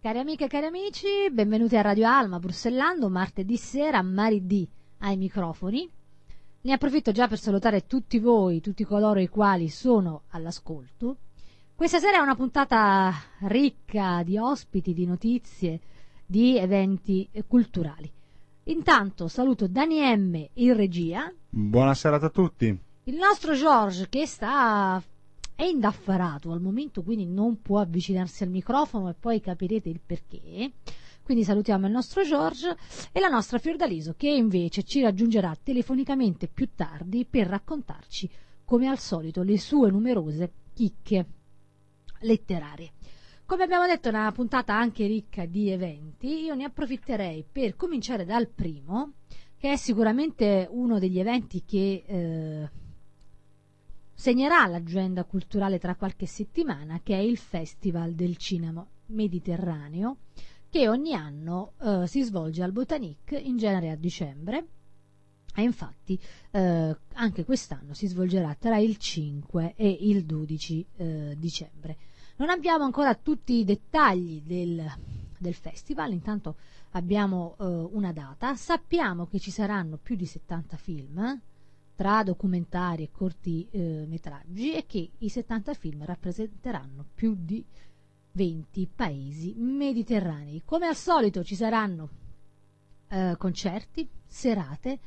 Cari amiche e cari amici, benvenuti a Radio Alma Brussellando, martedì sera, Maridì ai microfoni. Ne approfitto già per salutare tutti voi, tutti coloro i quali sono all'ascolto. Questa sera è una puntata ricca di ospiti, di notizie, di eventi culturali. Intanto saluto Dani M in regia. Buonasera a tutti. Il nostro George che sta è indaffarato al momento, quindi non può avvicinarsi al microfono e poi capirete il perché. Quindi salutiamo il nostro George e la nostra Fiordaliso che invece ci raggiungerà telefonicamente più tardi per raccontarci, come al solito, le sue numerose chicche letterarie. Come abbiamo detto, è una puntata anche ricca di eventi. Io ne approfitterei per cominciare dal primo, che è sicuramente uno degli eventi che eh, segnerà l'agenda culturale tra qualche settimana, che è il Festival del Cinema Mediterraneo, che ogni anno eh, si svolge al Botanique, in genere a dicembre, e infatti eh, anche quest'anno si svolgerà tra il 5 e il 12 eh, dicembre. Non abbiamo ancora tutti i dettagli del, del festival, intanto abbiamo eh, una data, sappiamo che ci saranno più di 70 film, tra documentari e corti eh, e che i 70 film rappresenteranno più di 20 paesi mediterranei. Come al solito ci saranno eh, concerti, serate,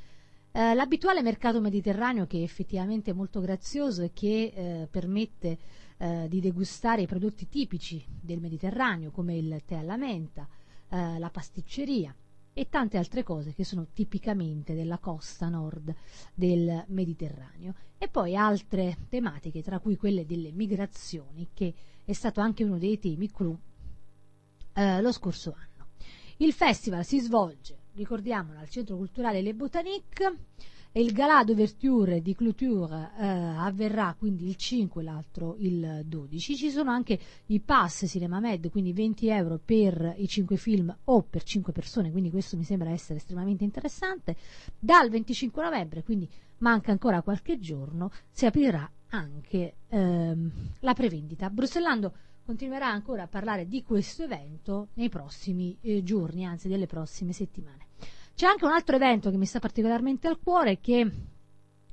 eh, l'abituale mercato mediterraneo che è effettivamente molto grazioso e che eh, permette eh, di degustare i prodotti tipici del Mediterraneo come il tè alla menta, eh, la pasticceria, e tante altre cose che sono tipicamente della costa nord del Mediterraneo. E poi altre tematiche, tra cui quelle delle migrazioni, che è stato anche uno dei temi clou eh, lo scorso anno. Il festival si svolge, ricordiamolo, al Centro Culturale Le Botanique e il galà d'ouverture di clôture eh, avverrà quindi il 5 l'altro il 12 ci sono anche i pass Cinema Med quindi 20 euro per i 5 film o per 5 persone quindi questo mi sembra essere estremamente interessante. Dal 25 novembre quindi manca ancora qualche giorno si aprirà anche ehm, la prevendita. Brussellando continuerà ancora a parlare di questo evento nei prossimi eh, giorni anzi delle prossime settimane c'è anche un altro evento che mi sta particolarmente al cuore che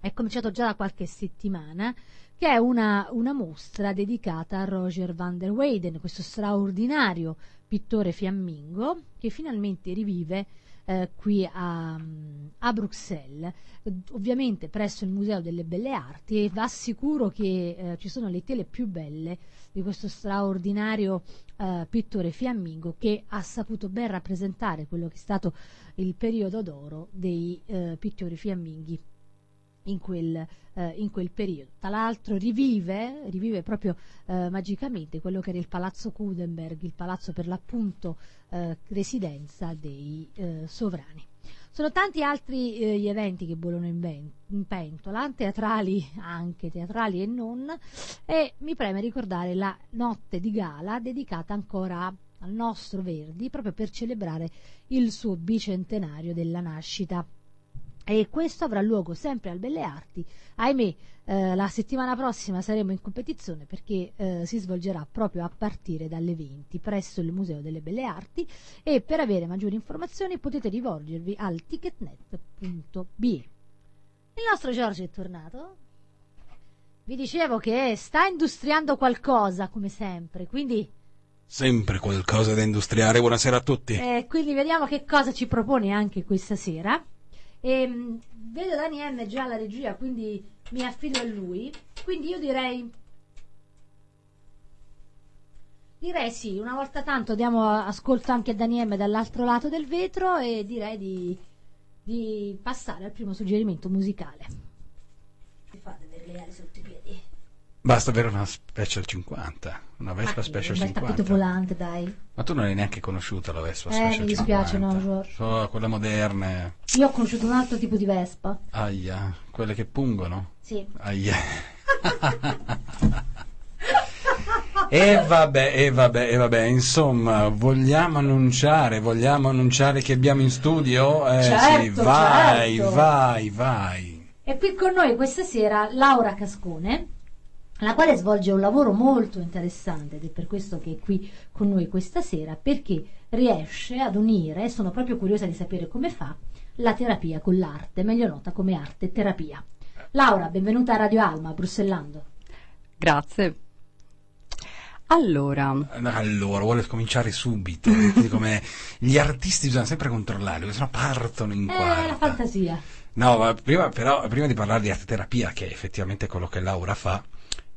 è cominciato già da qualche settimana, che è una, una mostra dedicata a Roger van der Weyden, questo straordinario pittore fiammingo che finalmente rivive eh, qui a, a, Bruxelles, ovviamente presso il Museo delle Belle Arti e va sicuro che eh, ci sono le tele più belle di questo straordinario eh, pittore fiammingo che ha saputo ben rappresentare quello che è stato il periodo d'oro dei eh, pittori fiamminghi in quel, eh, in quel, periodo. Tra l'altro rivive, rivive proprio eh, magicamente quello che era il palazzo Kudenberg, il palazzo per l'appunto eh, residenza dei eh, sovrani. Sono tanti altri eh, gli eventi che bollono in, ben, in, pentola, teatrali anche, teatrali e non, e mi preme ricordare la notte di gala dedicata ancora al nostro Verdi proprio per celebrare il suo bicentenario della nascita. E questo avrà luogo sempre al Belle Arti. Ahimè, eh, la settimana prossima saremo in competizione perché eh, si svolgerà proprio a partire dalle 20 presso il Museo delle Belle Arti e per avere maggiori informazioni potete rivolgervi al ticketnet.be. Il nostro Giorgio è tornato. Vi dicevo che sta industriando qualcosa, come sempre, quindi Sempre qualcosa da industriare. Buonasera a tutti. Eh, quindi vediamo che cosa ci propone anche questa sera. E, ehm, vedo Dani M già alla regia, quindi mi affido a lui. Quindi io direi. Direi sì, una volta tanto diamo ascolto anche a Dani M dall'altro lato del vetro e direi di, di passare al primo suggerimento musicale. Fate vedere le ali. Basta avere una Special 50, una Vespa Special 50. tappeto volante, dai. Ma tu non hai neanche conosciuta la Vespa eh, Special 50? mi dispiace, 50. no, Giorgio. Oh, quelle moderne. Io ho conosciuto un altro tipo di Vespa. Aia, quelle che pungono? Sì. Aia. E vabbè, e vabbè, e vabbè, insomma, vogliamo annunciare, vogliamo annunciare che abbiamo in studio? Eh certo, sì, vai, certo. vai, vai. E qui con noi questa sera Laura Cascone la quale svolge un lavoro molto interessante ed è per questo che è qui con noi questa sera, perché riesce ad unire, sono proprio curiosa di sapere come fa, la terapia con l'arte, meglio nota come arte terapia. Laura, benvenuta a Radio Alma, Brussellando. Grazie. Allora, Allora, vuole cominciare subito. come gli artisti bisogna sempre controllare, perché sennò partono in Eh, quarta. la fantasia. No, ma prima, però, prima di parlare di arte terapia, che è effettivamente quello che Laura fa,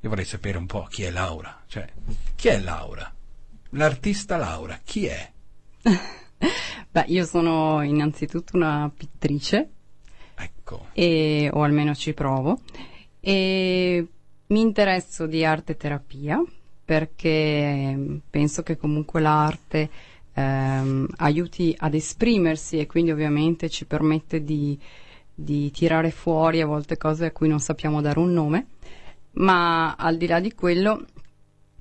io vorrei sapere un po' chi è Laura. Cioè, chi è Laura? L'artista Laura, chi è? beh, io sono innanzitutto una pittrice, Ecco. e, o almeno ci provo, e mi interesso di arte terapia perché penso che comunque l'arte ehm, aiuti ad esprimersi e quindi ovviamente ci permette di, di tirare fuori a volte cose a cui non sappiamo dare un nome, ma al di là di quello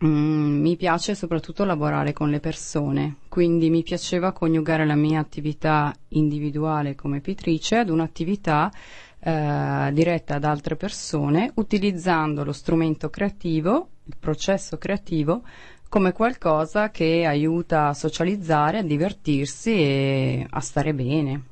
Mm, mi piace soprattutto lavorare con le persone, quindi mi piaceva coniugare la mia attività individuale come pittrice ad un'attività eh, diretta ad altre persone, utilizzando lo strumento creativo, il processo creativo, come qualcosa che aiuta a socializzare, a divertirsi e a stare bene.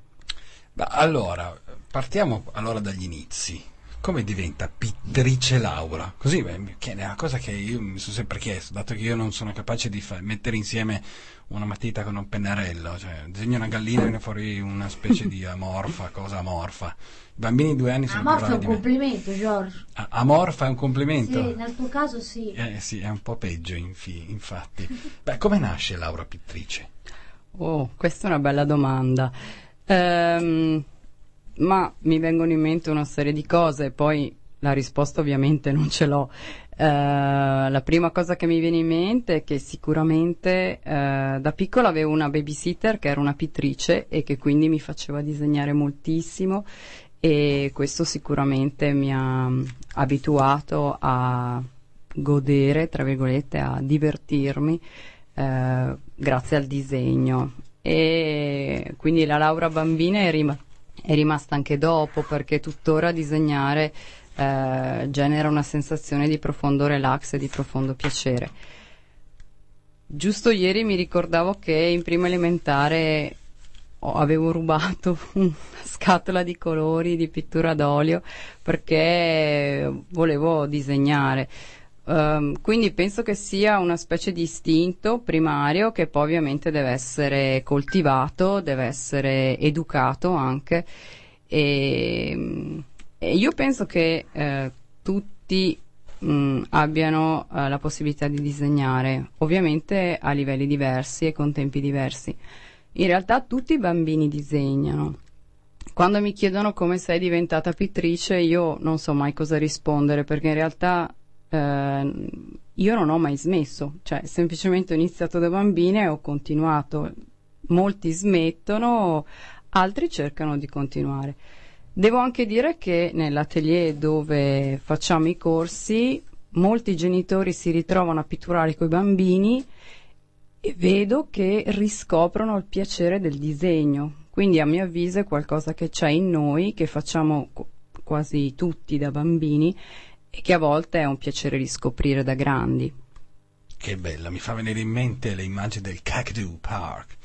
Allora, partiamo allora dagli inizi. Come diventa pittrice Laura? Così beh, che è una cosa che io mi sono sempre chiesto, dato che io non sono capace di fa- mettere insieme una matita con un pennarello, cioè disegno una gallina e viene fuori una specie di amorfa, cosa amorfa. I bambini di due anni sono più Amorfo è un complimento, George. Ah, Amorfa è un complimento? Sì, nel tuo caso sì. Eh sì, è un po' peggio infi- infatti. Beh, come nasce Laura pittrice? Oh, questa è una bella domanda. Ehm, ma mi vengono in mente una serie di cose, poi la risposta ovviamente non ce l'ho. Eh, la prima cosa che mi viene in mente è che sicuramente eh, da piccola avevo una babysitter che era una pittrice e che quindi mi faceva disegnare moltissimo e questo sicuramente mi ha mm, abituato a godere, tra virgolette, a divertirmi eh, grazie al disegno. E quindi la Laura bambina è, rima- è rimasta anche dopo perché tuttora disegnare eh, genera una sensazione di profondo relax e di profondo piacere. Giusto ieri mi ricordavo che in prima elementare avevo rubato una scatola di colori di pittura d'olio perché volevo disegnare. Ehm, quindi penso che sia una specie di istinto primario che poi ovviamente deve essere coltivato, deve essere educato anche. E, e io penso che eh, tutti mh, abbiano eh, la possibilità di disegnare, ovviamente a livelli diversi e con tempi diversi. In realtà tutti i bambini disegnano. Quando mi chiedono come sei diventata pittrice, io non so mai cosa rispondere perché in realtà eh, io non ho mai smesso, cioè semplicemente ho iniziato da bambina e ho continuato. Molti smettono, altri cercano di continuare. Devo anche dire che nell'atelier dove facciamo i corsi, molti genitori si ritrovano a pitturare con i bambini e vedo che riscoprono il piacere del disegno. Quindi a mio avviso è qualcosa che c'è in noi, che facciamo qu- quasi tutti da bambini e che a volte è un piacere riscoprire da grandi. Che bella, mi fa venire in mente le immagini del Kakadu Park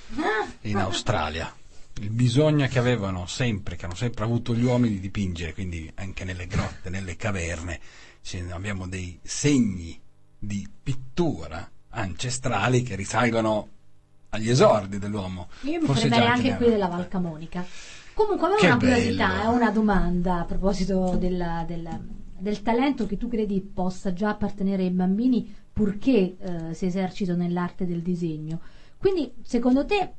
in Australia. Il bisogno che avevano sempre, che hanno sempre avuto gli uomini di dipingere, quindi anche nelle grotte, nelle caverne, abbiamo dei segni di pittura ancestrali che risalgono agli esordi dell'uomo. Io mi Forse prenderei anche qui della Val Camonica. Comunque avevo una curiosità, bello. è una domanda a proposito della- del, del talento che tu credi possa già appartenere ai bambini purché eh, si esercitano nell'arte del disegno. Quindi, secondo te,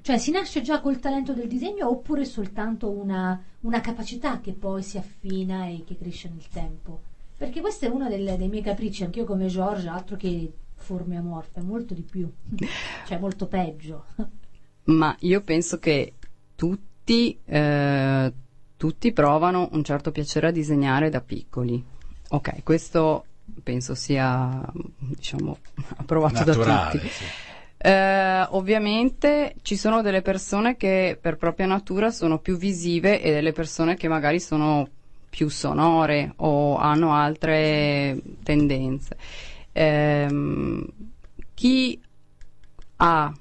cioè, si nasce già col talento del disegno oppure soltanto una, una capacità che poi si affina e che cresce nel tempo? Perché questo è uno del- dei miei capricci, anch'io come Giorgia, altro che forme amorfe, molto di più, cioè molto peggio. Ma io penso che tutti, eh, tutti provano un certo piacere a disegnare da piccoli. Ok, questo penso sia, diciamo, approvato da naturale. tutti. sì. Eh, ovviamente ci sono delle persone che per propria natura sono più visive e delle persone che magari sono più sonore o hanno altre tendenze. Ehm, chi ha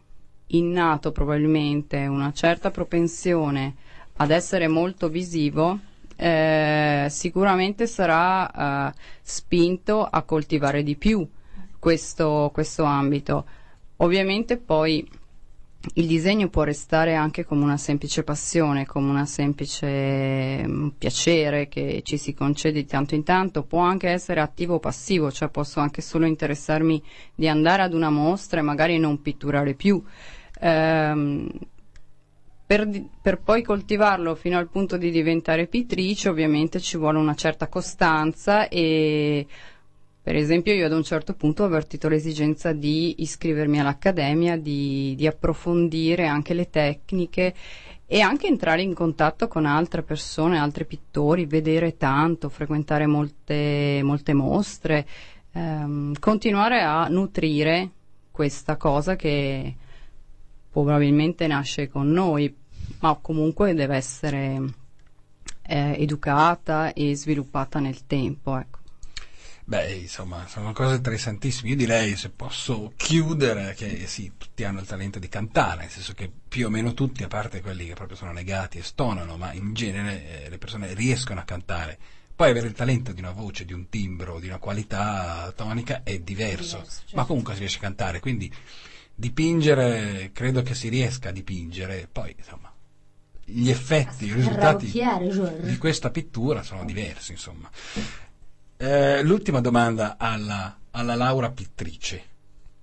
innato probabilmente una certa propensione ad essere molto visivo, eh, sicuramente sarà eh, spinto a coltivare di più questo, questo ambito. Ovviamente poi il disegno può restare anche come una semplice passione, come una semplice um, piacere che ci si concede di tanto in tanto, può anche essere attivo o passivo, cioè posso anche solo interessarmi di andare ad una mostra e magari non pitturare più. Ehm, per, per, poi coltivarlo fino al punto di diventare pittrice ovviamente ci vuole una certa costanza e per esempio io ad un certo punto ho avvertito l'esigenza di iscrivermi all'accademia, di, di approfondire anche le tecniche e anche entrare in contatto con altre persone, altri pittori, vedere tanto, frequentare molte, molte mostre, ehm, continuare a nutrire questa cosa che probabilmente nasce con noi, ma comunque deve essere eh, educata e sviluppata nel tempo. Ecco. Beh, insomma, sono cose interessantissime. Io direi, se posso chiudere, che sì, tutti hanno il talento di cantare, nel senso che più o meno tutti, a parte quelli che proprio sono negati e stonano, ma in genere eh, le persone riescono a cantare. Poi avere il talento di una voce, di un timbro, di una qualità tonica è diverso, diverso certo. ma comunque si riesce a cantare. Quindi dipingere, credo che si riesca a dipingere. Poi, insomma, gli effetti, i risultati di questa pittura sono diversi, insomma. Eh, l'ultima domanda alla, alla Laura pittrice,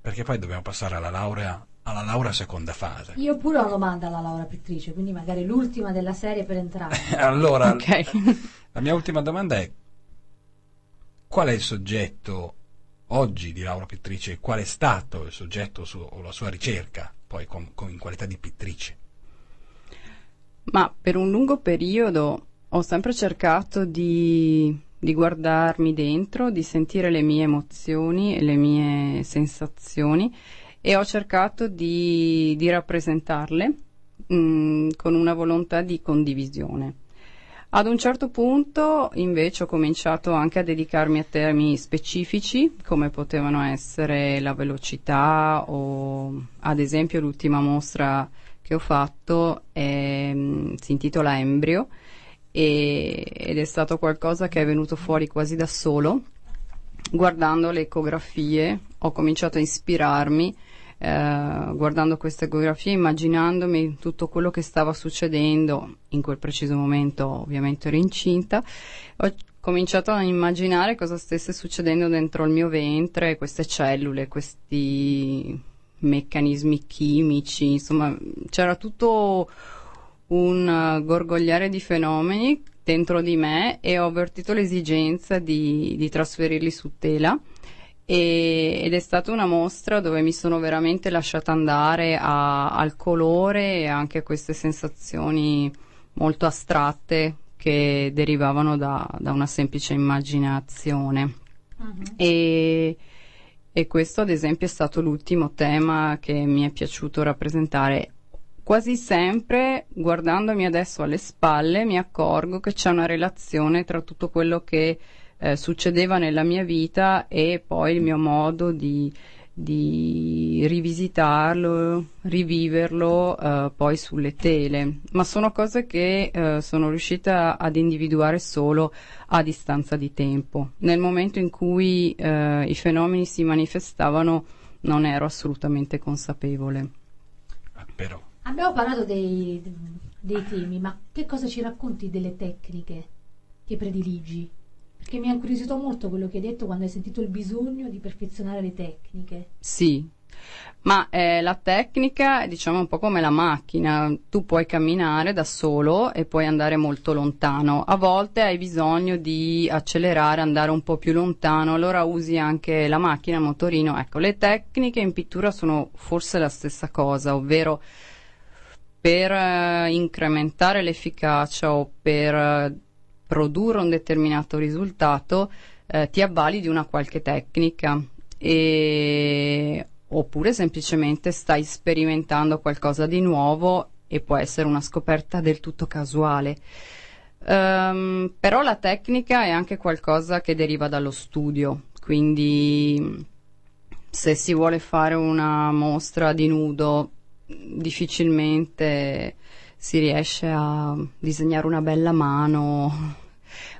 perché poi dobbiamo passare alla laurea alla laurea seconda fase. Io pure ho una domanda alla Laura Pittrice, quindi magari l'ultima della serie per entrare. allora, okay. la mia ultima domanda è qual è il soggetto oggi di Laura Pittrice, qual è stato il soggetto su, o la sua ricerca, poi con, con, in qualità di pittrice? Ma per un lungo periodo ho sempre cercato di di guardarmi dentro, di sentire le mie emozioni e le mie sensazioni e ho cercato di, di rappresentarle mh, mm, con una volontà di condivisione. Ad un certo punto invece ho cominciato anche a dedicarmi a temi specifici come potevano essere la velocità o ad esempio l'ultima mostra che ho fatto è, mm, si intitola Embrio e, ed è stato qualcosa che è venuto fuori quasi da solo. Guardando le ecografie ho cominciato a ispirarmi eh, guardando queste ecografie, immaginandomi tutto quello che stava succedendo, in quel preciso momento ovviamente ero incinta, ho cominciato a immaginare cosa stesse succedendo dentro il mio ventre, queste cellule, questi meccanismi chimici, insomma c'era tutto un uh, gorgogliare di fenomeni dentro di me e ho avvertito l'esigenza di, di trasferirli su tela e, ed è stata una mostra dove mi sono veramente lasciata andare a, al colore e anche a queste sensazioni molto astratte che derivavano da, da una semplice immaginazione. Uh-huh. E, e questo ad esempio è stato l'ultimo tema che mi è piaciuto rappresentare. Quasi sempre guardandomi adesso alle spalle mi accorgo che c'è una relazione tra tutto quello che eh, succedeva nella mia vita e poi il mio modo di, di rivisitarlo, riviverlo eh, poi sulle tele, ma sono cose che eh, sono riuscita ad individuare solo a distanza di tempo. Nel momento in cui eh, i fenomeni si manifestavano non ero assolutamente consapevole. Ah, però Abbiamo parlato dei, dei temi, ma che cosa ci racconti delle tecniche che prediligi? Perché mi ha incuriosito molto quello che hai detto quando hai sentito il bisogno di perfezionare le tecniche. Sì, ma eh, la tecnica è diciamo un po' come la macchina, tu puoi camminare da solo e puoi andare molto lontano, a volte hai bisogno di accelerare, andare un po' più lontano, allora usi anche la macchina, il motorino, ecco, le tecniche in pittura sono forse la stessa cosa, ovvero per uh, incrementare l'efficacia o per uh, produrre un determinato risultato uh, ti avvali di una qualche tecnica e... oppure semplicemente stai sperimentando qualcosa di nuovo e può essere una scoperta del tutto casuale. Ehm, però la tecnica è anche qualcosa che deriva dallo studio, quindi se si vuole fare una mostra di nudo difficilmente si riesce a disegnare una bella mano,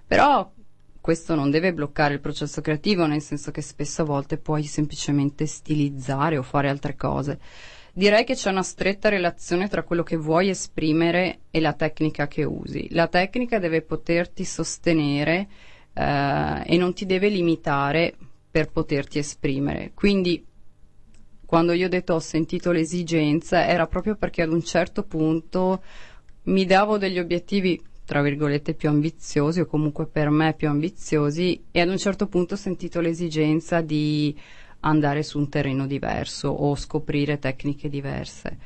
però questo non deve bloccare il processo creativo, nel senso che spesso a volte puoi semplicemente stilizzare o fare altre cose. Direi che c'è una stretta relazione tra quello che vuoi esprimere e la tecnica che usi. La tecnica deve poterti sostenere eh, e non ti deve limitare per poterti esprimere. Quindi quando io ho detto ho sentito l'esigenza era proprio perché ad un certo punto mi davo degli obiettivi tra virgolette più ambiziosi o comunque per me più ambiziosi e ad un certo punto ho sentito l'esigenza di andare su un terreno diverso o scoprire tecniche diverse.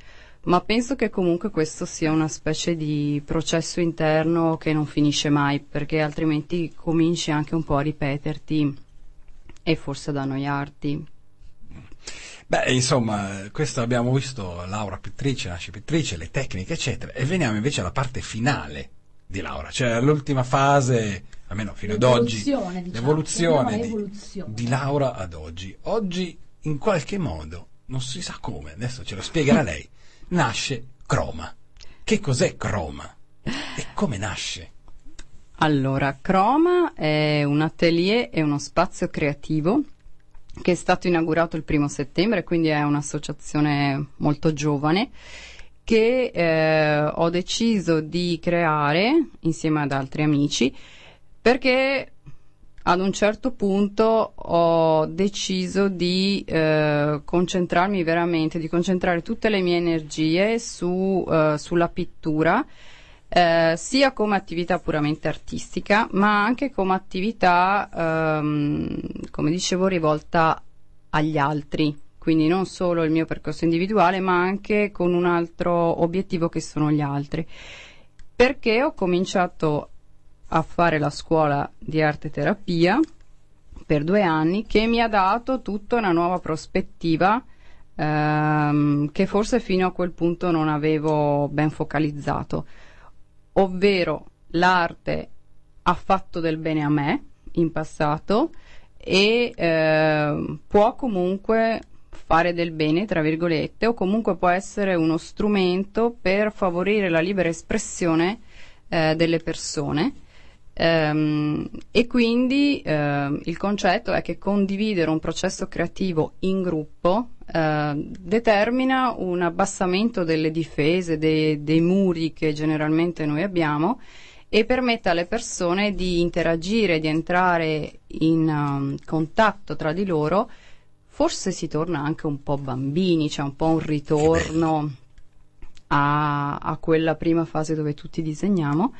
Ma penso che comunque questo sia una specie di processo interno che non finisce mai, perché altrimenti cominci anche un po' a ripeterti e forse ad annoiarti. Beh, insomma, questo abbiamo visto Laura pittrice, nasce pittrice, le tecniche, eccetera, e veniamo invece alla parte finale di Laura, cioè l'ultima fase almeno fino ad oggi, L'evoluzione, diciamo. l'evoluzione di, di Laura ad oggi. Oggi, in qualche modo, non si sa come, adesso ce lo spiegherà lei, nasce Croma. Che cos'è Croma? E come nasce? Allora, Croma è un atelier e uno spazio creativo che è stato inaugurato il primo settembre, quindi è un'associazione molto giovane che eh, ho deciso di creare insieme ad altri amici perché ad un certo punto ho deciso di eh, concentrarmi veramente, di concentrare tutte le mie energie su, eh, sulla pittura, eh, sia come attività puramente artistica, ma anche come attività, ehm, come dicevo, rivolta agli altri. Quindi non solo il mio percorso individuale, ma anche con un altro obiettivo che sono gli altri. Perché ho cominciato a fare la scuola di arte terapia per due anni che mi ha dato tutta una nuova prospettiva ehm, che forse fino a quel punto non avevo ben focalizzato, ovvero l'arte ha fatto del bene a me in passato e ehm, può comunque fare del bene, tra virgolette, o comunque può essere uno strumento per favorire la libera espressione eh, delle persone. Ehm, e quindi ehm, il concetto è che condividere un processo creativo in gruppo eh, determina un abbassamento delle difese, dei, dei muri che generalmente noi abbiamo e permette alle persone di interagire, di entrare in um, contatto tra di loro. Forse si torna anche un po' bambini, c'è un po' un ritorno a, a quella prima fase dove tutti disegniamo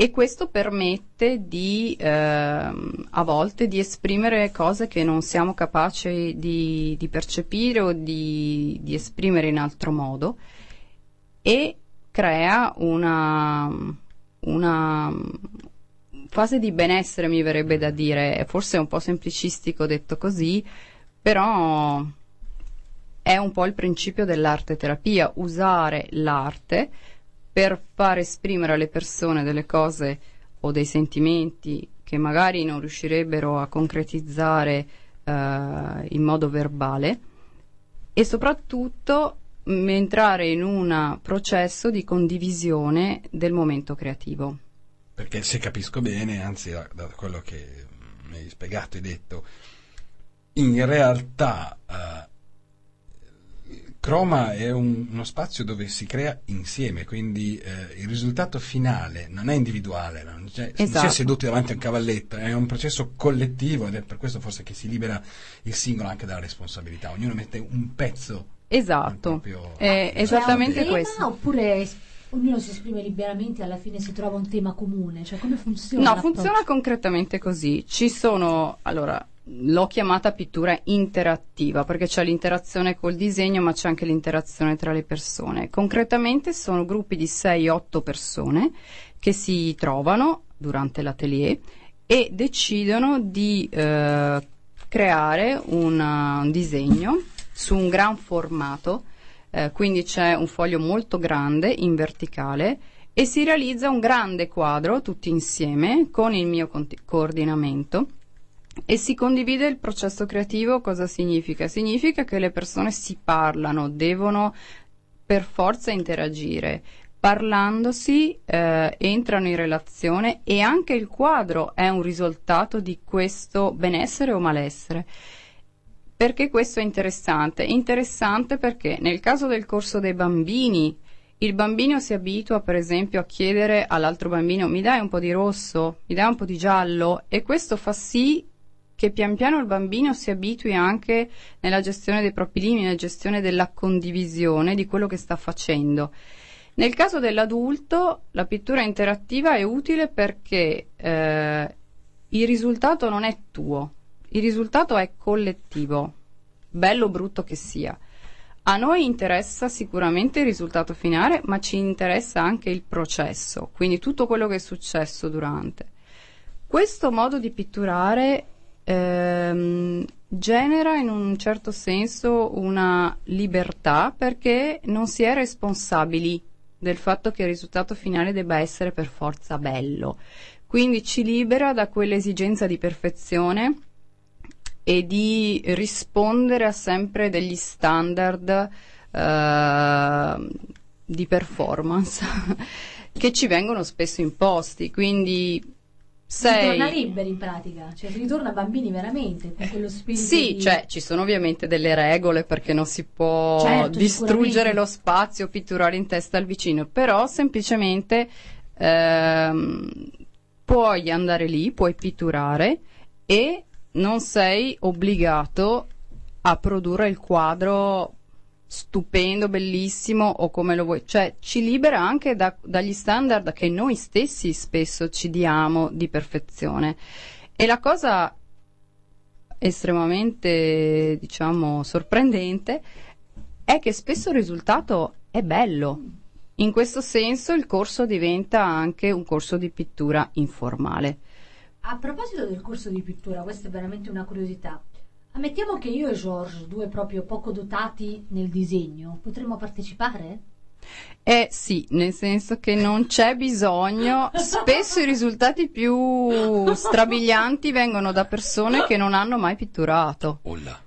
e questo permette di ehm, a volte di esprimere cose che non siamo capaci di, di percepire o di, di esprimere in altro modo e crea una, una fase di benessere mi verrebbe da dire, forse è un po' semplicistico detto così, però è un po' il principio dell'arte terapia, usare l'arte per far esprimere alle persone delle cose o dei sentimenti che magari non riuscirebbero a concretizzare eh, in modo verbale e soprattutto entrare in un processo di condivisione del momento creativo. Perché se capisco bene, anzi da, da quello che mi hai spiegato e detto, in realtà eh, Croma è un- uno spazio dove si crea insieme, quindi eh, il risultato finale non è individuale, non, c'è, non si è Esatto. seduti davanti a un cavalletto, è un processo collettivo ed è per questo forse che si libera il singolo anche dalla responsabilità. Ognuno mette un pezzo. Esatto, Proprio- è esattamente tema questo. oppure ognuno si esprime liberamente e alla fine si trova un tema comune? Cioè come funziona? No, funziona concretamente così. Ci sono, allora, l'ho chiamata pittura interattiva perché c'è l'interazione col disegno, ma c'è anche l'interazione tra le persone. Concretamente sono gruppi di 6-8 persone che si trovano durante l'atelier e decidono di eh, creare una- un disegno su un gran formato, eh, quindi c'è un foglio molto grande in verticale e si realizza un grande quadro tutti insieme con il mio conti- coordinamento e si condivide il processo creativo. Cosa significa? Significa che le persone si parlano, devono per forza interagire. Parlandosi eh, entrano in relazione e anche il quadro è un risultato di questo benessere o malessere. Perché questo è interessante? Interessante perché nel caso del corso dei bambini, il bambino si abitua per esempio a chiedere all'altro bambino mi dai un po' di rosso, mi dai un po' di giallo e questo fa sì che pian piano il bambino si abitui anche nella gestione dei propri limiti, nella gestione della condivisione di quello che sta facendo. Nel caso dell'adulto la pittura interattiva è utile perché eh, il risultato non è tuo, il risultato è collettivo, bello o brutto che sia. A noi interessa sicuramente il risultato finale, ma ci interessa anche il processo, quindi tutto quello che è successo durante. Questo modo di pitturare ehm, genera in un certo senso una libertà perché non si è responsabili del fatto che il risultato finale debba essere per forza bello. Quindi ci libera da quell'esigenza di perfezione e di rispondere a sempre degli standard eh, di performance che ci vengono spesso imposti. Quindi sei... Si torna liberi in pratica, cioè si ritorna bambini veramente con quello spirito. Sì, di... cioè ci sono ovviamente delle regole perché non si può Certo, distruggere lo spazio, pitturare in testa al vicino, però semplicemente ehm, puoi andare lì, puoi pitturare e non sei obbligato a produrre il quadro stupendo, bellissimo o come lo vuoi, cioè ci libera anche da- dagli standard che noi stessi spesso ci diamo di perfezione. E la cosa estremamente, diciamo, sorprendente è che spesso il risultato è bello. In questo senso il corso diventa anche un corso di pittura informale. A proposito del corso di pittura, questa è veramente una curiosità. Ammettiamo che io e George, due proprio poco dotati nel disegno, potremmo partecipare? Eh sì, nel senso che non c'è bisogno, spesso i risultati più strabilianti vengono da persone che non hanno mai pitturato. Olla.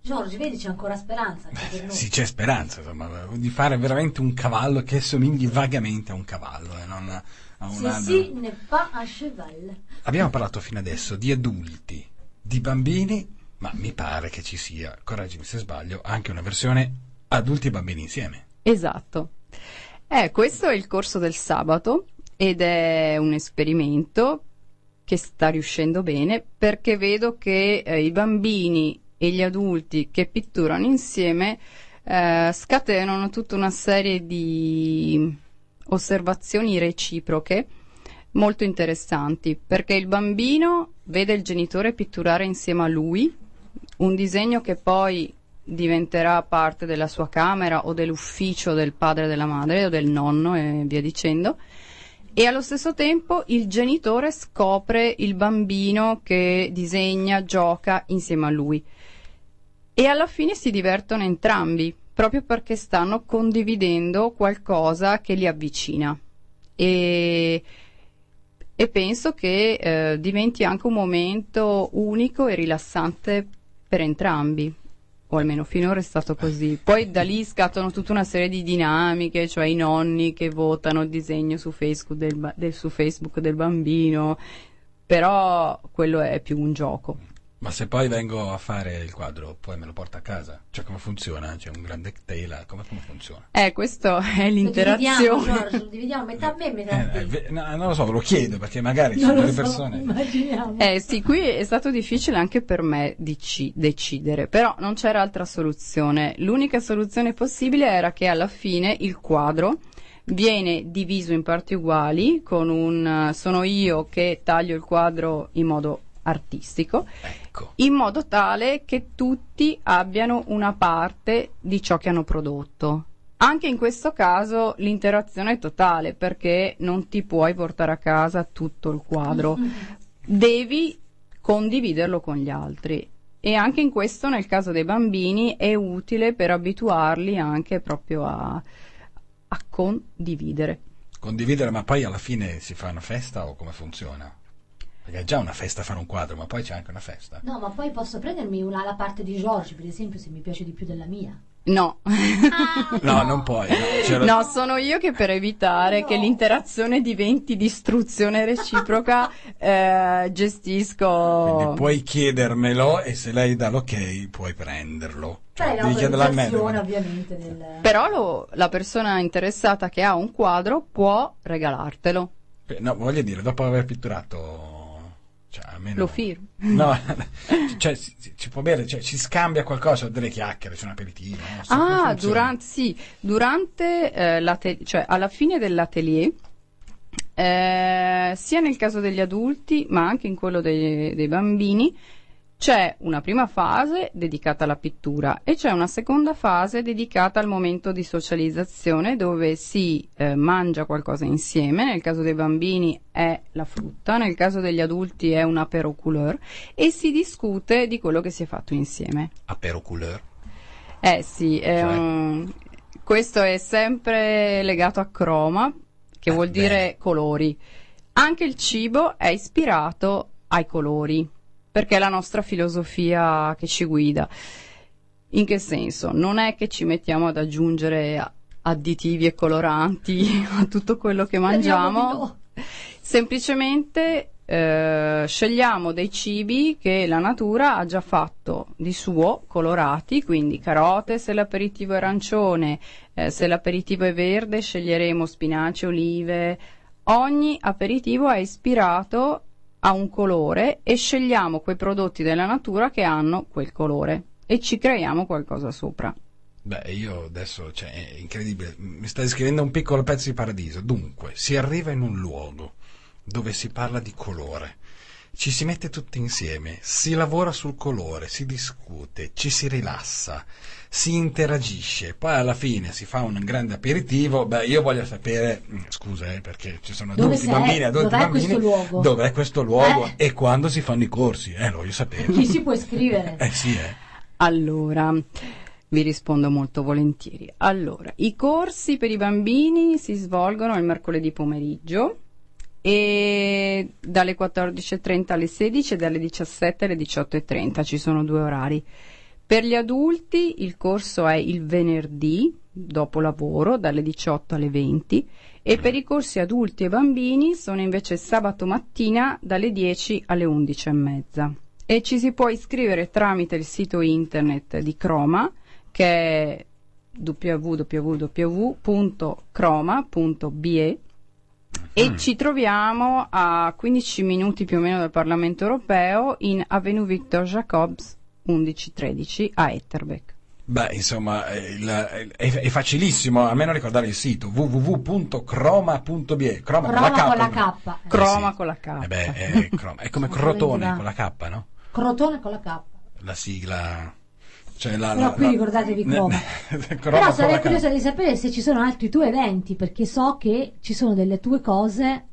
George, vedi c'è ancora speranza noi. Sì, c'è speranza, insomma, di fare veramente un cavallo che somigli vagamente a un cavallo e non a una... Ceci n'est pas un cheval. Abbiamo parlato fino adesso di adulti, di bambini, ma mi pare che ci sia, correggimi se sbaglio, anche una versione adulti e bambini insieme. Esatto. Eh, questo è il corso del sabato ed è un esperimento che sta riuscendo bene perché vedo che eh, i bambini e gli adulti che pitturano insieme eh, scatenano tutta una serie di osservazioni reciproche molto interessanti perché il bambino vede il genitore pitturare insieme a lui un disegno che poi diventerà parte della sua camera o dell'ufficio del padre della madre o del nonno e via dicendo. E allo stesso tempo il genitore scopre il bambino che disegna, gioca insieme a lui. E alla fine si divertono entrambi, proprio perché stanno condividendo qualcosa che li avvicina. E, e penso che eh, diventi anche un momento unico e rilassante per entrambi o almeno finora è stato così. Poi da lì scattano tutta una serie di dinamiche, cioè i nonni che votano il disegno su Facebook del, del- su Facebook del bambino, però quello è più un gioco. Ma se poi vengo a fare il quadro, poi me lo porto a casa? Cioè come funziona? C'è un grande tela, come, come funziona? Eh, questo è Lo dividiamo, l'interazione. George, lo dividiamo metà a me e metà a Eh, te. eh, no, non lo so, ve lo chiedo perché magari ci sono so, persone. immaginiamo. Eh sì, qui è stato difficile anche per me dici- decidere, però non c'era altra soluzione. L'unica soluzione possibile era che alla fine il quadro viene diviso in parti uguali con un sono io che taglio il quadro in modo artistico Ecco. in modo tale che tutti abbiano una parte di ciò che hanno prodotto. Anche in questo caso l'interazione è totale perché non ti puoi portare a casa tutto il quadro, devi condividerlo con gli altri. E anche in questo, nel caso dei bambini, è utile per abituarli anche proprio a, a condividere. condividere, ma poi alla fine si fa una festa o come funziona? Perché è già una festa fare un quadro, ma poi c'è anche una festa. No, ma poi posso prendermi una la parte di George, per esempio, se mi piace di più della mia. No. Ah, No, non puoi. no. No, sono io che per evitare No. che l'interazione diventi distruzione reciproca eh, gestisco... Quindi puoi chiedermelo e se lei dà l'ok puoi prenderlo. Cioè, Beh, devi chiederlo a me. no? ovviamente del... Però lo- la persona interessata che ha un quadro può regalartelo. No, voglio dire, dopo aver pitturato... Cioè, almeno... Lo firmo. No, cioè, si, si- ci può bere, cioè, si scambia qualcosa, delle chiacchiere, c'è un aperitivo. so Ah, durante, sì, durante eh, l'ate- cioè alla fine dell'atelier, eh, sia nel caso degli adulti, ma anche in quello dei, dei bambini, c'è una prima fase dedicata alla pittura e c'è una seconda fase dedicata al momento di socializzazione dove si eh, mangia qualcosa insieme, nel caso dei bambini è la frutta, nel caso degli adulti è un apero couleur e si discute di quello che si è fatto insieme. Apero couleur. Eh sì, Cioè? un- questo è sempre legato a croma, che Eh, vuol dire bene. colori. Anche il cibo è ispirato ai colori, perché è la nostra filosofia che ci guida. In che senso? Non è che ci mettiamo ad aggiungere additivi e coloranti a tutto quello che mangiamo. No. Semplicemente eh, scegliamo dei cibi che la natura ha già fatto di suo, colorati, quindi carote se l'aperitivo è arancione, eh, se l'aperitivo è verde sceglieremo spinaci, olive. Ogni aperitivo è ispirato a un colore e scegliamo quei prodotti della natura che hanno quel colore e ci creiamo qualcosa sopra. Beh, io adesso, cioè, è incredibile, mi sta descrivendo un piccolo pezzo di paradiso. Dunque, si arriva in un luogo dove si parla di colore, ci si mette tutti insieme, si lavora sul colore, si discute, ci si rilassa, si interagisce, poi alla fine si fa un grande aperitivo. Beh, io voglio sapere, mm, scusa, eh, perché ci sono Dove adulti, sei? bambini, adulti, Dov'è bambini. questo luogo? Dov'è questo luogo Eh. e quando si fanno i corsi? Eh, lo voglio sapere. Chi si può iscrivere? Eh sì, eh. Allora, vi rispondo molto volentieri. Allora, i corsi per i bambini si svolgono il mercoledì pomeriggio e dalle 14.30 alle 16 e dalle 17 alle 18.30 ci sono due orari. Per gli adulti il corso è il venerdì dopo lavoro dalle 18 alle 20 e per i corsi adulti e bambini sono invece sabato mattina dalle 10 alle 11 e. E ci si può iscrivere tramite il sito internet di Croma che è www.croma.be e ci troviamo a 15 minuti più o meno dal Parlamento europeo in Avenue Victor Jacobs 1113 a Etterbeek. Beh, insomma, il- è, è facilissimo, almeno ricordare il sito www.croma.be. Croma, Croma con con la K. Eh, Croma sì. con la K. Eh beh, è, come crotone con la K, no? Crotone con la K. La sigla. Cioè la, Però la- qui la- ricordatevi Croma. croma Però sarei curiosa di sapere se ci sono altri tuoi eventi, perché so che ci sono delle tue cose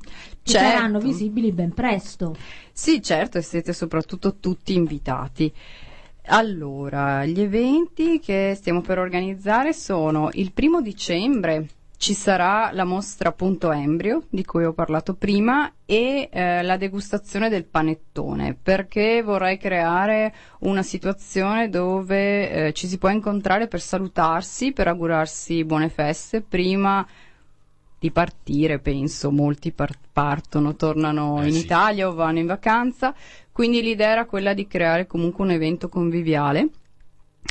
che Certo. saranno visibili ben presto. Sì, certo, e siete soprattutto tutti invitati. Allora, gli eventi che stiamo per organizzare sono il primo dicembre ci sarà la mostra Punto Embrio, di cui ho parlato prima, e eh, la degustazione del panettone, perché vorrei creare una situazione dove eh, ci si può incontrare per salutarsi, per augurarsi buone feste, prima di partire, penso, molti par- partono, tornano Eh in sì. Italia o vanno in vacanza, quindi l'idea era quella di creare comunque un evento conviviale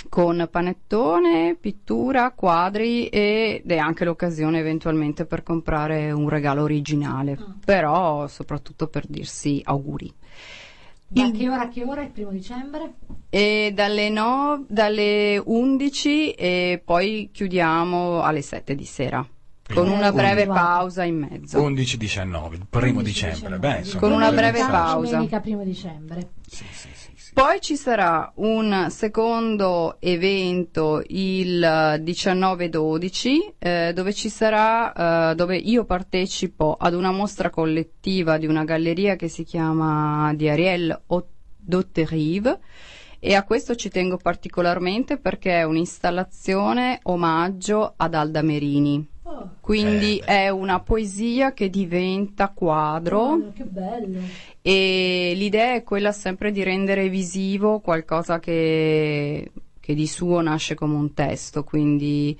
con panettone, pittura, quadri ed è anche l'occasione eventualmente per comprare un regalo originale, Ah. però soprattutto per dirsi auguri. Da Il- che ora a che ora? Il primo dicembre? E dalle, no- dalle 11 e poi chiudiamo alle 7 di sera. Con Quindi una breve 11. pausa in mezzo. 11-19, il primo 11 dicembre. Beh, insomma, Con una breve pausa. Domenica primo dicembre. Sì, sì. Poi ci sarà un secondo evento il 19-12 eh, dove ci sarà, eh, dove io partecipo ad una mostra collettiva di una galleria che si chiama di Ariel Dotterive e a questo ci tengo particolarmente perché è un'installazione omaggio ad Alda Merini. Oh, quindi Eh, è una poesia che diventa quadro Oh, che bello. E l'idea è quella sempre di rendere visivo qualcosa che, che di suo nasce come un testo, quindi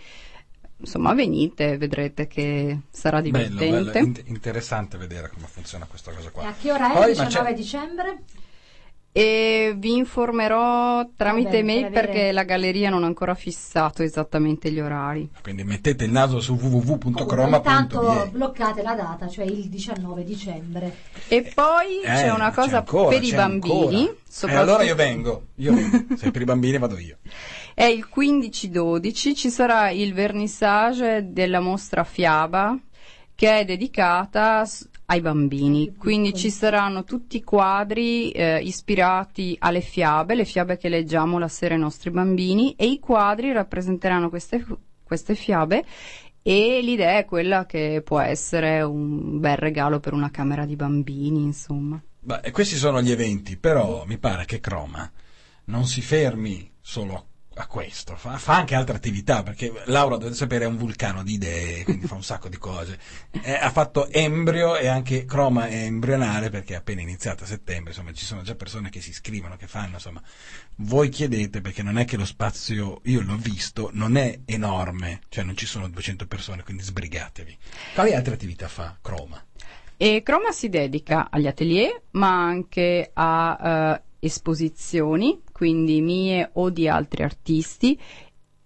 insomma venite, vedrete che sarà Bello, divertente. bello, int- interessante vedere come funziona questa cosa E qua. a che ora è? Poi, il ma 19 c'è- dicembre? E vi informerò tramite Vabbè, mail per perché la galleria non ha ancora fissato esattamente gli orari. Quindi mettete il naso su Intanto www.croma.ie. bloccate la data, cioè il 19 dicembre. E poi c'è una c'è cosa ancora, per i c'è bambini, ancora. Eh, allora io vengo, io vengo. se per i bambini vado io. è il 15-12, ci sarà il vernissage della mostra Fiaba che è dedicata ai bambini, quindi ci saranno tutti i quadri eh, ispirati alle fiabe, le fiabe che leggiamo la sera ai nostri bambini e i quadri rappresenteranno queste, queste fiabe e l'idea è quella che può essere un bel regalo per una camera di bambini, insomma. Beh, questi sono gli eventi, però mi pare che Croma non si fermi solo a a questo, fa, fa anche altre attività, perché Laura dovete sapere è un vulcano di idee, quindi fa un sacco di cose. Eh, ha fatto embrio e anche Croma è embrionale perché è appena iniziata a settembre, insomma ci sono già persone che si iscrivono, che fanno, insomma. Voi chiedete perché non è che lo spazio, io l'ho visto, non è enorme, cioè non ci sono 200 persone, quindi sbrigatevi. Quali altre attività fa Croma? E Croma si dedica agli atelier, ma anche a eh, esposizioni, quindi mie o di altri artisti.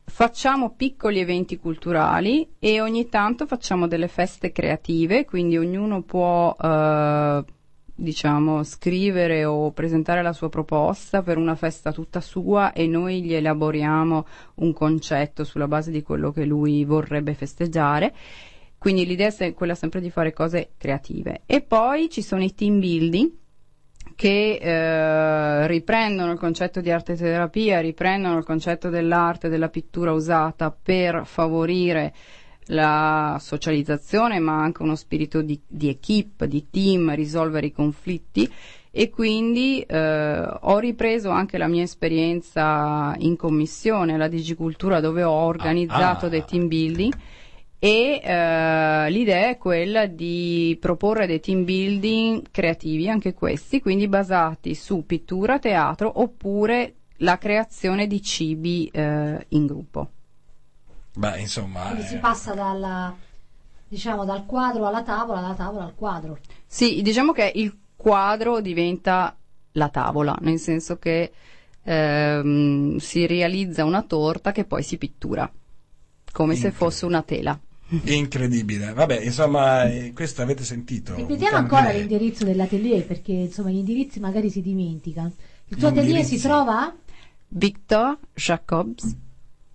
Facciamo piccoli eventi culturali e ogni tanto facciamo delle feste creative, quindi ognuno può eh, diciamo scrivere o presentare la sua proposta per una festa tutta sua e noi gli elaboriamo un concetto sulla base di quello che lui vorrebbe festeggiare. Quindi l'idea è quella sempre di fare cose creative. E poi ci sono i team building che eh, riprendono il concetto di arte terapia, riprendono il concetto dell'arte, della pittura usata per favorire la socializzazione, ma anche uno spirito di, di equip, di team, risolvere i conflitti. E quindi eh, ho ripreso anche la mia esperienza in commissione alla Digicultura dove ho organizzato ah. dei team building e eh, l'idea è quella di proporre dei team building creativi, anche questi, quindi basati su pittura, teatro oppure la creazione di cibi eh, in gruppo. Beh, insomma... Quindi si eh, passa dalla, diciamo, dal quadro alla tavola, dalla tavola al quadro. Sì, diciamo che il quadro diventa la tavola, nel senso che ehm, si realizza una torta che poi si pittura, come se fosse una tela. Incredibile, vabbè, insomma, eh, questo avete sentito. Ripetiamo cambio ancora di- l'indirizzo dell'atelier perché insomma gli indirizzi magari si dimenticano. Il tuo atelier si trova a? Victor Jacobs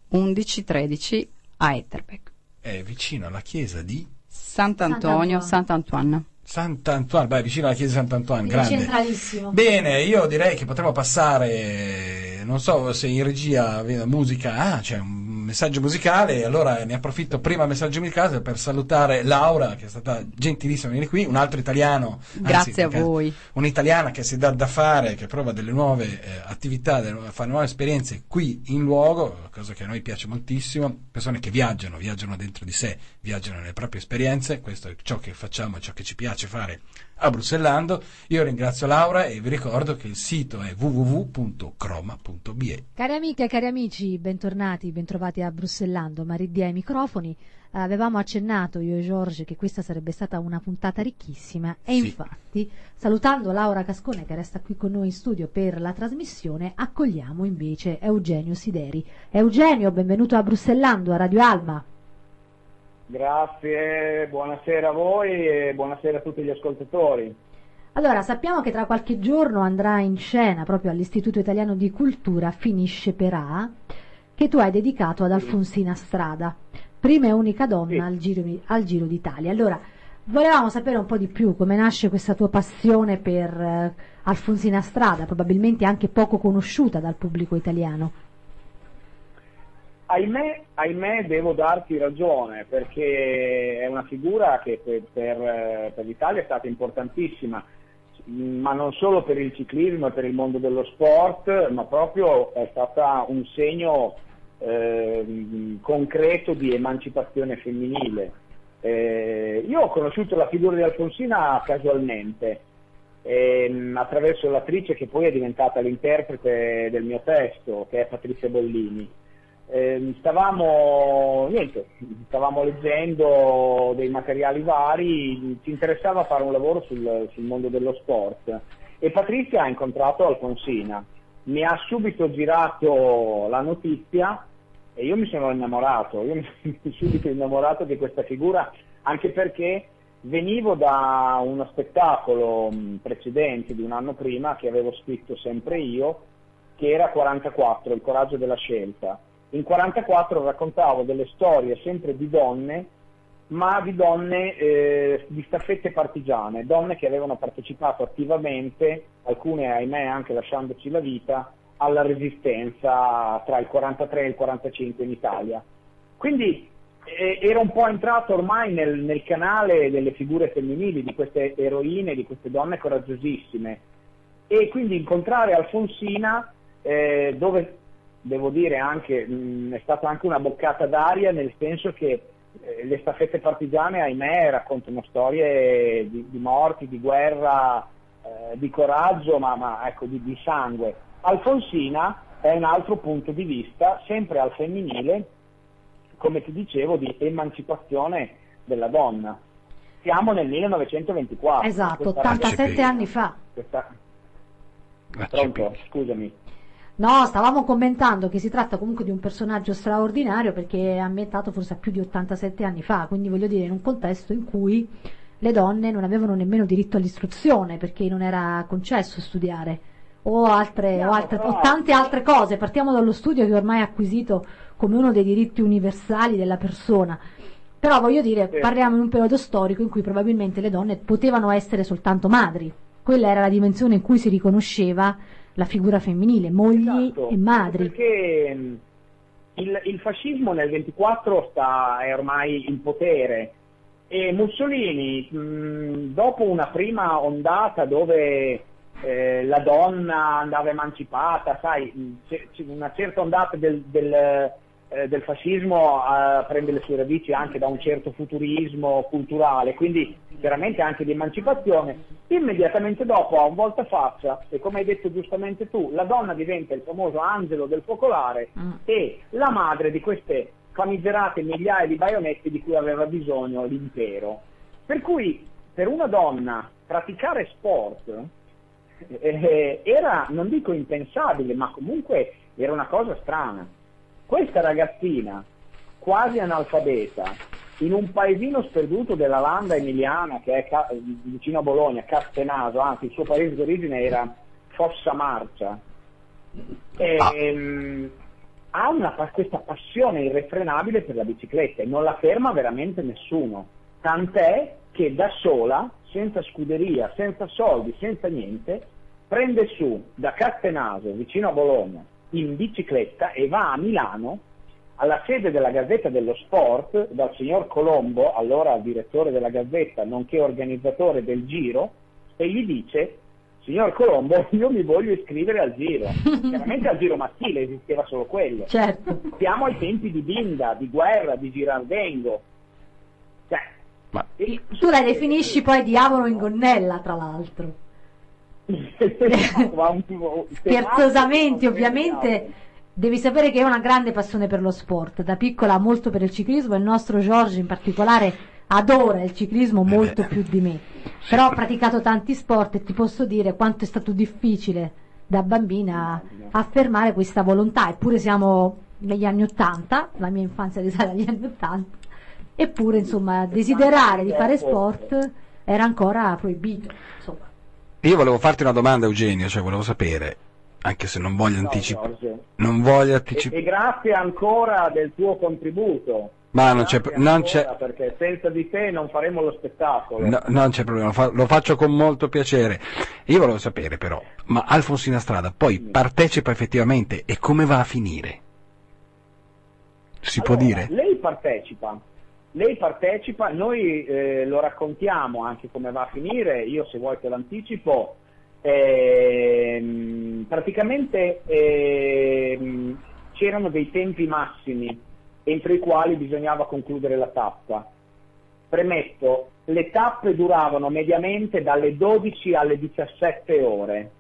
1113 a Etterbeek. È vicino alla chiesa di Sant'Antonio, Sant'Antoine. Sant'Antoine, beh, vicino alla chiesa di Sant'Antoine, grande. centralissimo. Bene, io direi che potremmo passare, non so se in regia vedo musica, ah, c'è un messaggio musicale, allora ne approfitto prima messaggio musicale per salutare Laura, che è stata gentilissima venire qui, un altro italiano, anzi, Grazie a in caso- voi. un'italiana che si dà da fare, che prova delle nuove eh, attività, delle fa nuove esperienze qui in luogo, cosa che a noi piace moltissimo, persone che viaggiano, viaggiano dentro di sé, viaggiano nelle proprie esperienze, questo è ciò che facciamo, ciò che ci piace fare a Bruxellando. Io ringrazio Laura e vi ricordo che il sito è www.croma.be. Cari amiche e cari amici, bentornati, bentrovati a Bruxellando, Maridia ai microfoni. Avevamo accennato io e Giorgio che questa sarebbe stata una puntata ricchissima e Sì. infatti, salutando Laura Cascone che resta qui con noi in studio per la trasmissione, accogliamo invece Eugenio Sideri. Eugenio, benvenuto a Bruxellando, a Radio Alba. Grazie, buonasera a voi e buonasera a tutti gli ascoltatori. Allora, sappiamo che tra qualche giorno andrà in scena proprio all'Istituto Italiano di Cultura Finisce per A, che tu hai dedicato ad Alfonsina Strada, prima e unica donna al, Giro, al Giro d'Italia. Allora, volevamo sapere un po' di più come nasce questa tua passione per eh, Alfonsina Strada, probabilmente anche poco conosciuta dal pubblico italiano. Ahimè, ahimè devo darti ragione perché è una figura che per, per, eh, per l'Italia è stata importantissima, ma non solo per il ciclismo e per il mondo dello sport, ma proprio è stata un segno eh, concreto di emancipazione femminile. Eh, io ho conosciuto la figura di Alfonsina casualmente, ehm, attraverso l'attrice che poi è diventata l'interprete del mio testo, che è Patrizia Bollini. Eh, stavamo, niente, stavamo leggendo dei materiali vari, ci interessava fare un lavoro sul, sul mondo dello sport e Patrizia ha incontrato Alfonsina, mi ha subito girato la notizia e io mi sono innamorato, io mi sono subito innamorato di questa figura anche perché venivo da uno spettacolo precedente di un anno prima che avevo scritto sempre io, che era 44, il coraggio della scelta. In 44 raccontavo delle storie sempre di donne, ma di donne eh, di staffette partigiane, donne che avevano partecipato attivamente, alcune ahimè anche lasciandoci la vita, alla resistenza tra il 43 e il 45 in Italia. Quindi eh, era un po' entrato ormai nel, nel, canale delle figure femminili, di queste eroine, di queste donne coraggiosissime. E quindi incontrare Alfonsina, eh, dove devo dire anche, mh, è stata anche una boccata d'aria, nel senso che eh, le staffette partigiane, ahimè, raccontano storie di, di morti, di guerra, eh, di coraggio, ma, ma ecco, di, di sangue. Alfonsina è un altro punto di vista, sempre al femminile, come ti dicevo, di emancipazione della donna. Siamo nel 1924. Esatto, 87 anni fa. Questa... Pronto, scusami. No, stavamo commentando che si tratta comunque di un personaggio straordinario perché è ambientato forse a più di 87 anni fa, quindi voglio dire in un contesto in cui le donne non avevano nemmeno diritto all'istruzione perché non era concesso studiare o, altre, o, altre, o tante altre cose. Partiamo dallo studio che ormai è acquisito come uno dei diritti universali della persona. Però voglio dire, parliamo in un periodo storico in cui probabilmente le donne potevano essere soltanto madri. Quella era la dimensione in cui si riconosceva la figura femminile, mogli esatto, e madri. Perché il, il fascismo nel 24 sta, è ormai in potere e Mussolini, mh, dopo una prima ondata dove eh, la donna andava emancipata, sai, una certa ondata del, del, eh, del fascismo eh, prende le sue radici anche da un certo futurismo culturale, quindi veramente anche di emancipazione, immediatamente dopo a un voltafaccia, e come hai detto giustamente tu, la donna diventa il famoso angelo del focolare mm. e la madre di queste famigerate migliaia di baionetti di cui aveva bisogno l'impero. Per cui per una donna praticare sport eh, era, non dico impensabile, ma comunque era una cosa strana. Questa ragazzina, quasi analfabeta, in un paesino sperduto della Landa Emiliana, che è ca- vicino a Bologna, Castenaso, anzi il suo paese d'origine era Fossa Marcia, e, ah. ehm, ha una, questa passione irrefrenabile per la bicicletta e non la ferma veramente nessuno, tant'è che da sola, senza scuderia, senza soldi, senza niente, prende su da Castenaso, vicino a Bologna, in bicicletta e va a Milano alla sede della Gazzetta dello Sport dal signor Colombo, allora direttore della Gazzetta, nonché organizzatore del Giro, e gli dice signor Colombo, io mi voglio iscrivere al giro. Chiaramente al giro maschile esisteva solo quello. Certo. Siamo ai tempi di Binda, di Guerra, di Girardengo. Cioè, Ma... Tu la definisci poi diavolo in gonnella, tra l'altro. Scherzosamente, ovviamente, devi sapere che ho una grande passione per lo sport. Da piccola molto per il ciclismo e il nostro Giorgio in particolare adora il ciclismo eh molto più di me. Però ho praticato tanti sport e ti posso dire quanto è stato difficile da bambina affermare questa volontà. Eppure siamo negli anni Ottanta, la mia infanzia risale agli anni Ottanta, eppure insomma desiderare di fare sport era ancora proibito. Insomma. Io volevo farti una domanda, Eugenio, cioè volevo sapere, anche se non voglio anticipare. Non voglio anticipare. E, e, grazie ancora del tuo contributo. Ma non c'è, non c'è, perché senza di te non faremo lo spettacolo. No, non c'è problema, lo, fa, lo, faccio con molto piacere. Io volevo sapere però, ma Alfonsina Strada poi partecipa effettivamente e come va a finire? Si allora, può dire? Lei partecipa, lei partecipa, noi eh, lo raccontiamo anche come va a finire, io se vuoi te l'anticipo, ehm, praticamente ehm, c'erano dei tempi massimi entro i quali bisognava concludere la tappa. premetto, le tappe duravano mediamente dalle 12 alle 17 ore.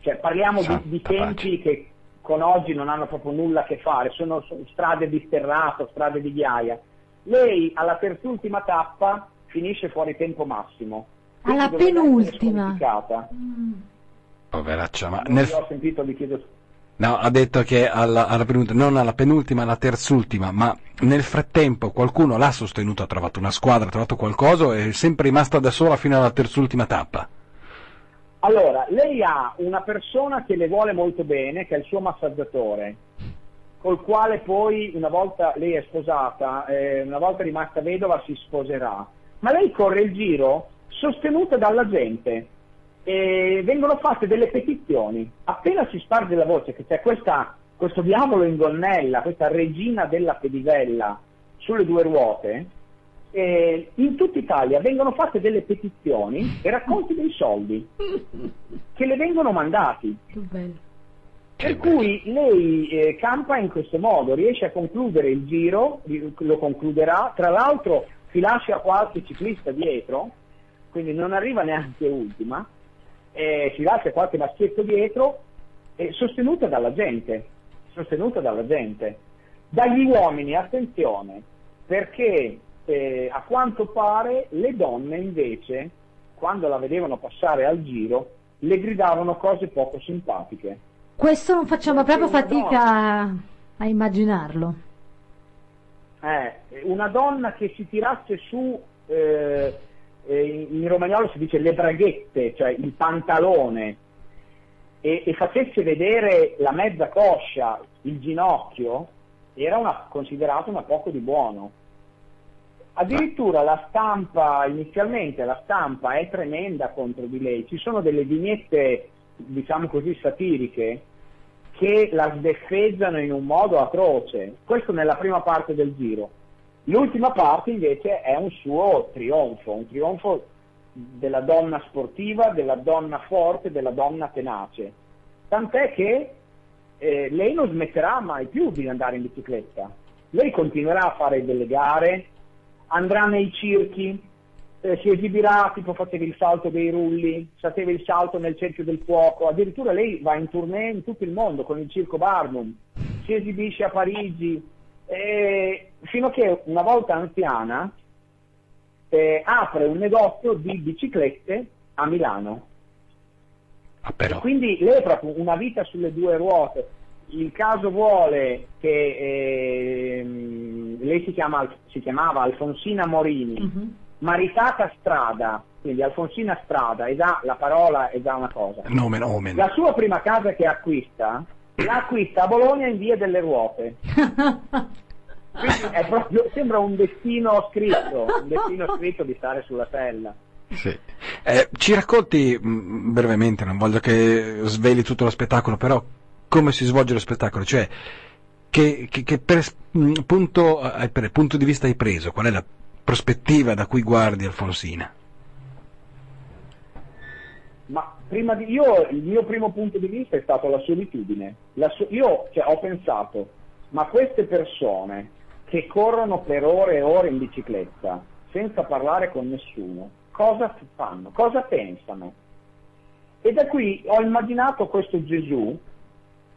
Cioè parliamo di, di tempi che con oggi non hanno proprio nulla a che fare, sono, sono strade di sterrato, strade di ghiaia. Lei alla terzultima tappa finisce fuori tempo massimo. Alla penultima. Mm. Poveraccia, ma nel... ho sentito, vi chiedo No, ha detto che alla, alla penultima, non alla penultima, alla terzultima, ma nel frattempo qualcuno l'ha sostenuto, ha trovato una squadra, ha trovato qualcosa e è sempre rimasta da sola fino alla terzultima tappa. Allora, lei ha una persona che le vuole molto bene, che è il suo massaggiatore, col quale poi, una volta lei è sposata, eh, una volta rimasta vedova, si sposerà. Ma lei corre il giro sostenuta dalla gente. E vengono fatte delle petizioni. Appena si sparge la voce che c'è questa, questo diavolo in gonnella, questa regina della pedivella sulle due ruote, eh, in tutta Italia vengono fatte delle petizioni e racconti dei soldi che le vengono mandati. Per cui lei eh, campa in questo modo, riesce a concludere il giro, lo concluderà, tra l'altro si lascia qualche ciclista dietro, quindi non arriva neanche ultima, eh, si lascia qualche maschietto dietro, eh, sostenuta dalla gente, sostenuta dalla gente. Dagli uomini, attenzione, perché eh, a quanto pare le donne invece, quando la vedevano passare al giro, le gridavano cose poco simpatiche. Questo non facciamo proprio fatica donna... a immaginarlo. Eh, una donna che si tirasse su, eh, eh, in romagnolo si dice le braghette, cioè il pantalone, e, e facesse vedere la mezza coscia, il ginocchio, era una, considerato una poco di buono. Addirittura la stampa, inizialmente la stampa è tremenda contro di lei, ci sono delle vignette, diciamo così, satiriche che la sbeffeggiano in un modo atroce. Questo nella prima parte del giro. L'ultima parte invece è un suo trionfo, un trionfo della donna sportiva, della donna forte, della donna tenace. Tant'è che eh, lei non smetterà mai più di andare in bicicletta. Lei continuerà a fare delle gare, andrà nei circhi, eh, si esibirà, tipo facevi il salto dei rulli, facevi il salto nel cerchio del fuoco, addirittura lei va in tournée in tutto il mondo con il circo Barnum, si esibisce a Parigi, eh, fino a che una volta anziana eh, apre un negozio di biciclette a Milano. Ah, quindi lei ha proprio una vita sulle due ruote. Il caso vuole che eh, lei si, chiama, si, chiamava Alfonsina Morini, mm-hmm. Maritata Strada, quindi Alfonsina Strada, e dà la parola e dà una cosa. Nomen, omen. La sua prima casa che acquista, la acquista a Bologna in via delle ruote. Proprio, sembra un destino scritto, un destino scritto di stare sulla sella. Sì. Eh, ci racconti mh, mm, brevemente, non voglio che sveli tutto lo spettacolo, però come si svolge lo spettacolo? Cioè, che, che, che per, mm, punto, eh, per punto di vista hai preso? Qual è la prospettiva da cui guardi Alfonsina? Ma prima di io, il mio primo punto di vista è stato la solitudine. La so, io cioè, ho pensato, ma queste persone che corrono per ore e ore in bicicletta senza parlare con nessuno, cosa fanno? Cosa pensano? E da qui ho immaginato questo Gesù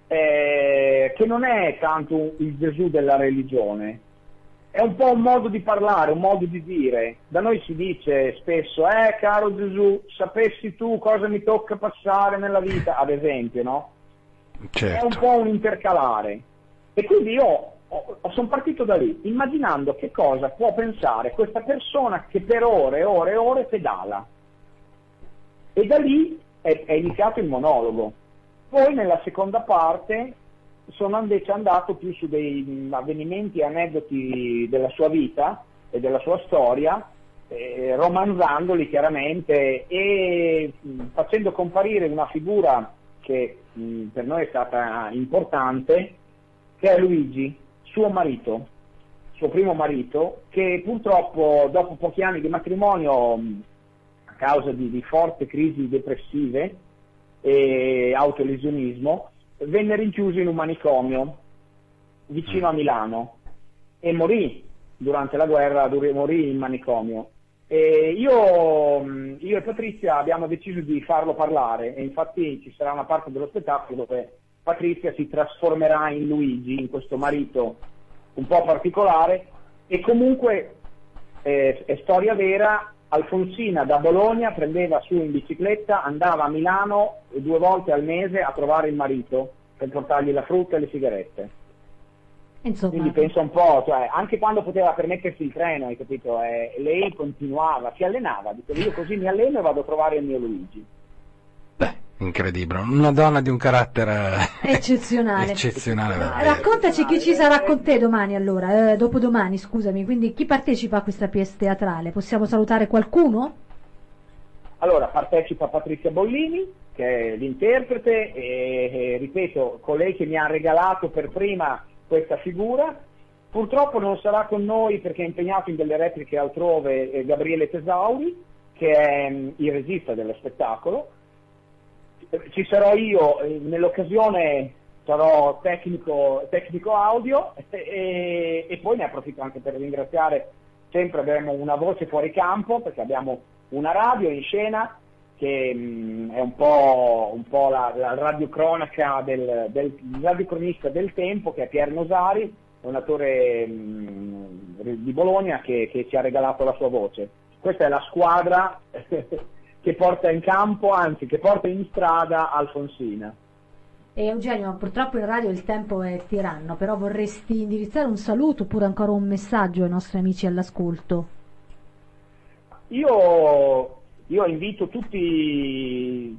eh, che non è tanto il Gesù della religione, è un po' un modo di parlare, un modo di dire. Da noi si dice spesso, eh caro Gesù, sapessi tu cosa mi tocca passare nella vita, ad esempio, no? Certo. È un po' un intercalare. E quindi io sono partito da lì, immaginando che cosa può pensare questa persona che per ore e ore e ore pedala. E da lì è, è iniziato il monologo. Poi nella seconda parte sono invece andato più su dei avvenimenti e aneddoti della sua vita e della sua storia, eh, romanzandoli chiaramente e mh, facendo comparire una figura che mh, per noi è stata importante, che è Luigi, suo marito, suo primo marito, che purtroppo dopo pochi anni di matrimonio, a causa di, di forti crisi depressive e autolesionismo, venne rinchiuso in un manicomio vicino a Milano e morì durante la guerra morì in manicomio. Io, io, e Patrizia abbiamo deciso di farlo parlare e infatti ci sarà una parte dello spettacolo dove Patrizia si trasformerà in Luigi, in questo marito un po' particolare e comunque eh, è storia vera, Alfonsina da Bologna prendeva su in bicicletta, andava a Milano due volte al mese a trovare il marito per portargli la frutta e le sigarette. Insomma. Quindi penso un po', cioè, anche quando poteva permettersi il treno, hai capito? Eh, lei continuava, si allenava, dice io così mi alleno e vado a trovare il mio Luigi. Incredibile, una donna di un carattere eccezionale. eccezionale Raccontaci chi ci sarà con te domani allora, eh, dopodomani scusami, quindi chi partecipa a questa pièce teatrale? Possiamo salutare qualcuno? Allora, partecipa Patrizia Bollini, che è l'interprete, e, e ripeto, colei che mi ha regalato per prima questa figura. Purtroppo non sarà con noi perché è impegnato in delle repliche altrove eh, Gabriele Tesauri, che è mh, mm, il regista dello spettacolo. Ci sarò io, eh, nell'occasione sarò tecnico, tecnico audio e, e, poi ne approfitto anche per ringraziare, sempre abbiamo una voce fuori campo perché abbiamo una radio in scena che mh, mm, è un po', un po la, la, radiocronaca del, del radiocronista del tempo, che è Pier Nosari, un attore mh, mm, di Bologna che, che, ci ha regalato la sua voce. Questa è la squadra che porta in campo, anzi che porta in strada Alfonsina. E Eugenio, purtroppo in radio il tempo è tiranno, però vorresti indirizzare un saluto oppure ancora un messaggio ai nostri amici all'ascolto? Io io invito tutti,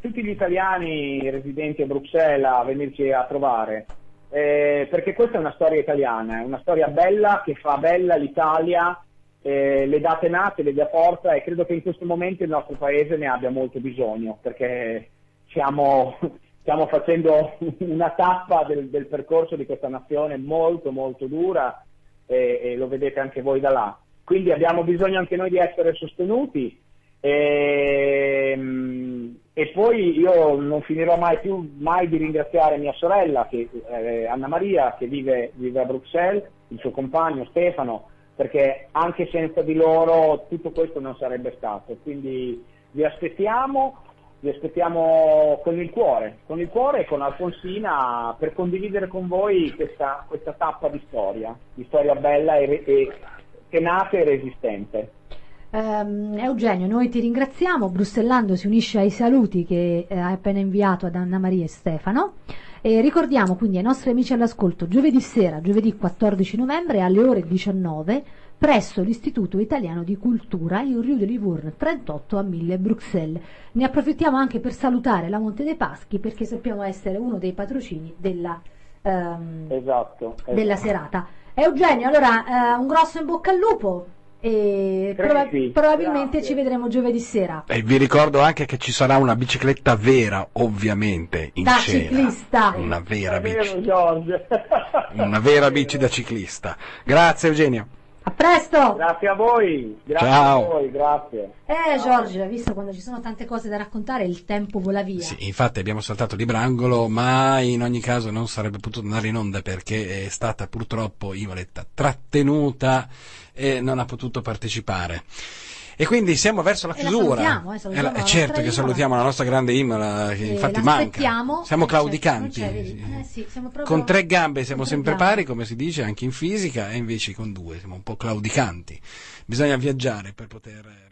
tutti gli italiani residenti a Bruxelles a venirci a trovare, eh, perché questa è una storia italiana, è una storia bella che fa bella l'Italia, eh, le date nate, le dia porta e credo che in questo momento il nostro paese ne abbia molto bisogno, perché siamo, stiamo facendo una tappa del, del, percorso di questa nazione molto molto dura e, e lo vedete anche voi da là. Quindi abbiamo bisogno anche noi di essere sostenuti e, ehm, e, poi io non finirò mai più mai di ringraziare mia sorella, che, eh, Anna Maria, che vive, vive, a Bruxelles, il suo compagno Stefano, perché anche senza di loro tutto questo non sarebbe stato. Quindi vi aspettiamo, vi aspettiamo con il cuore, con il cuore e con Alfonsina per condividere con voi questa, questa tappa di storia, di storia bella e, e tenata e resistente. Um, Eugenio, noi ti ringraziamo. Brussellando si unisce ai saluti che eh, hai appena inviato ad Anna Maria e Stefano. E ricordiamo quindi ai nostri amici all'ascolto giovedì sera, giovedì 14 novembre alle ore 19 presso l'Istituto Italiano di Cultura in Rue de Livourne 38 a 1000 Bruxelles. Ne approfittiamo anche per salutare la Monte dei Paschi perché sappiamo essere uno dei patrocini della, um, esatto, esatto. della serata. Eugenio, allora uh, un grosso in bocca al lupo e proba- probabilmente Grazie. ci vedremo giovedì sera. E vi ricordo anche che ci sarà una bicicletta vera, ovviamente, in da scena. ciclista. Una vera bici. una vera bici da ciclista. Grazie Eugenio. A presto! Grazie a voi, grazie Ciao. a voi, grazie. Eh Giorgio, hai visto quando ci sono tante cose da raccontare il tempo vola via. Sì, infatti abbiamo saltato di brangolo, ma in ogni caso non sarebbe potuto andare in onda perché è stata purtroppo Ivaletta trattenuta e non ha potuto partecipare. E quindi siamo verso la chiusura. salutiamo, eh, salutiamo eh, certo che salutiamo la nostra grande Imola, che eh, infatti manca. Siamo claudicanti. Eh, sì, proprio... Con tre gambe siamo sempre pari, come si dice, anche in fisica, e invece con due siamo un po' claudicanti. Bisogna viaggiare per poter